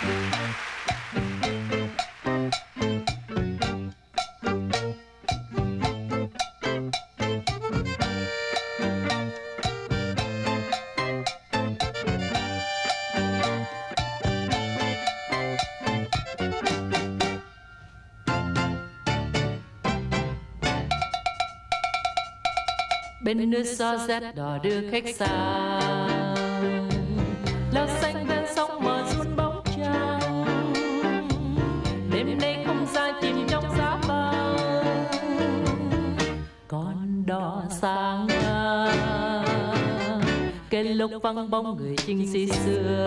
bên nước gió rét đỏ đưa khách xa. lúc vắng bóng người chinh sĩ xưa.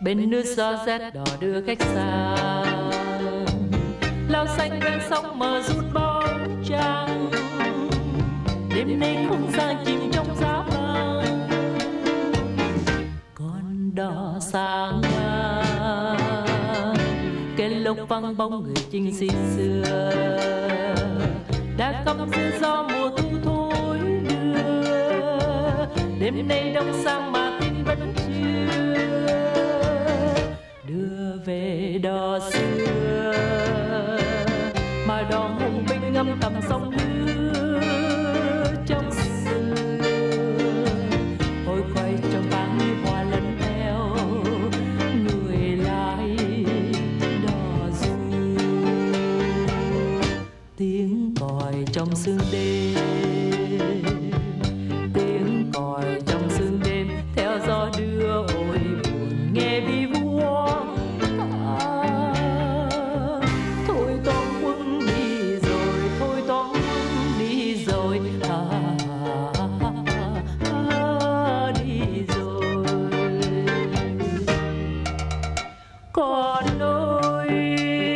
bên nước gió rét đỏ đưa khách xa lao xanh ven sông mờ rút bóng trăng. Đêm nay không gian chìm trong giá băng con đỏ sang cái lốc văng bóng người chinh sĩ xưa. Đã cầm giữ gió mùa thu thối đưa. Đêm nay đông sang đò xưa. Mà đòn hùng binh ngâm tầm sông nước trong sương. Hồi quay con nỗi